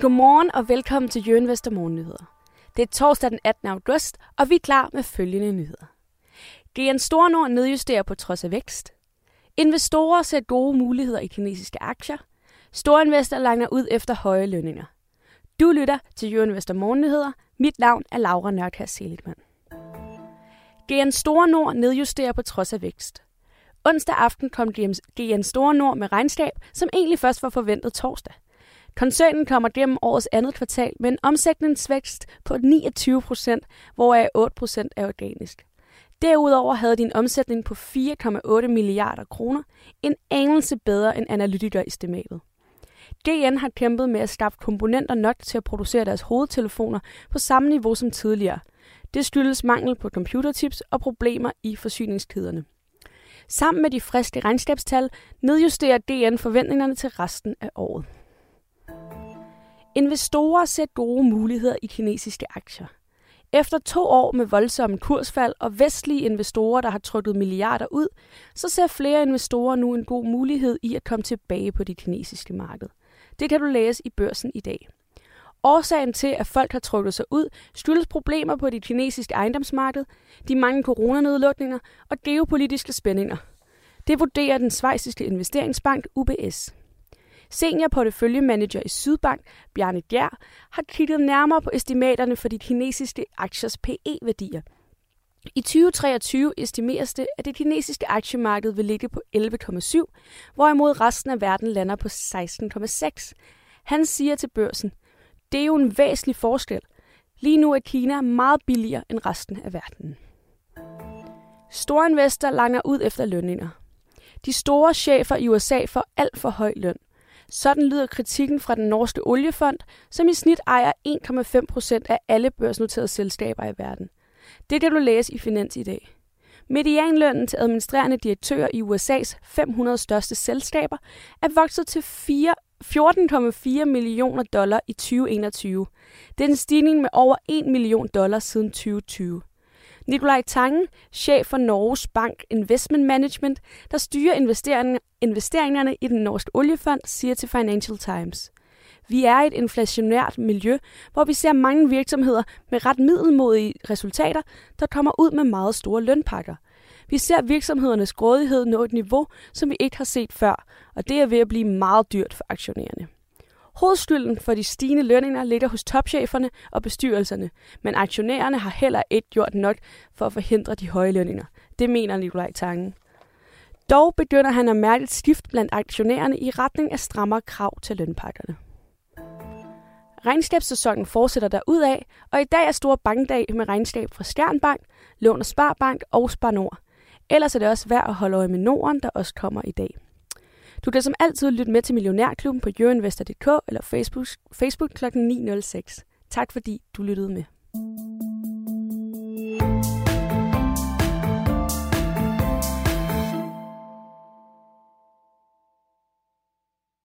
Godmorgen og velkommen til Jørgen Vester Morgennyheder. Det er torsdag den 18. august, og vi er klar med følgende nyheder. GN Store Nord nedjusterer på trods af vækst. Investorer ser gode muligheder i kinesiske aktier. Store investorer langer ud efter høje lønninger. Du lytter til Jørgen Vester Morgennyheder. Mit navn er Laura Nørkær Seligman. GN Store Nord nedjusterer på trods af vækst. Onsdag aften kom GN Store Nord med regnskab, som egentlig først var forventet torsdag. Koncernen kommer gennem årets andet kvartal med en omsætningsvækst på 29 procent, hvoraf 8 procent er organisk. Derudover havde de en omsætning på 4,8 milliarder kroner, en anelse bedre end analytikerestimatet. GN har kæmpet med at skaffe komponenter nok til at producere deres hovedtelefoner på samme niveau som tidligere. Det skyldes mangel på computertips og problemer i forsyningskæderne. Sammen med de friske regnskabstal nedjusterer DN forventningerne til resten af året. Investorer ser gode muligheder i kinesiske aktier. Efter to år med voldsomme kursfald og vestlige investorer, der har trykket milliarder ud, så ser flere investorer nu en god mulighed i at komme tilbage på det kinesiske marked. Det kan du læse i børsen i dag. Årsagen til, at folk har trukket sig ud, skyldes problemer på det kinesiske ejendomsmarked, de mange coronanedlukninger og geopolitiske spændinger. Det vurderer den svejsiske investeringsbank UBS. Senior porteføljemanager i Sydbank, Bjarne Gjer, har kigget nærmere på estimaterne for de kinesiske aktiers PE-værdier. I 2023 estimeres det, at det kinesiske aktiemarked vil ligge på 11,7, hvorimod resten af verden lander på 16,6. Han siger til børsen, det er jo en væsentlig forskel. Lige nu er Kina meget billigere end resten af verden. Store investorer langer ud efter lønninger. De store chefer i USA får alt for høj løn. Sådan lyder kritikken fra den norske oliefond, som i snit ejer 1,5 procent af alle børsnoterede selskaber i verden. Det kan du læse i Finans i dag. Medianlønnen til administrerende direktører i USA's 500 største selskaber er vokset til 14,4 millioner dollar i 2021. Det er en stigning med over 1 million dollar siden 2020. Nikolaj Tangen, chef for Norges Bank Investment Management, der styrer investeringerne i den norske oliefond, siger til Financial Times. Vi er i et inflationært miljø, hvor vi ser mange virksomheder med ret middelmodige resultater, der kommer ud med meget store lønpakker. Vi ser virksomhedernes grådighed nå et niveau, som vi ikke har set før, og det er ved at blive meget dyrt for aktionærerne. Hovedskylden for de stigende lønninger ligger hos topcheferne og bestyrelserne, men aktionærerne har heller ikke gjort nok for at forhindre de høje lønninger. Det mener Nikolaj Tangen. Dog begynder han at mærke et skift blandt aktionærerne i retning af strammere krav til lønpakkerne. Regnskabssæsonen fortsætter af, og i dag er store bankdag med regnskab fra Skjernbank, Lån og Sparbank og Spar Nord. Ellers er det også værd at holde øje med Norden, der også kommer i dag. Du kan som altid lytte med til Millionærklubben på jørinvestor.dk eller Facebook, Facebook kl. 9.06. Tak fordi du lyttede med.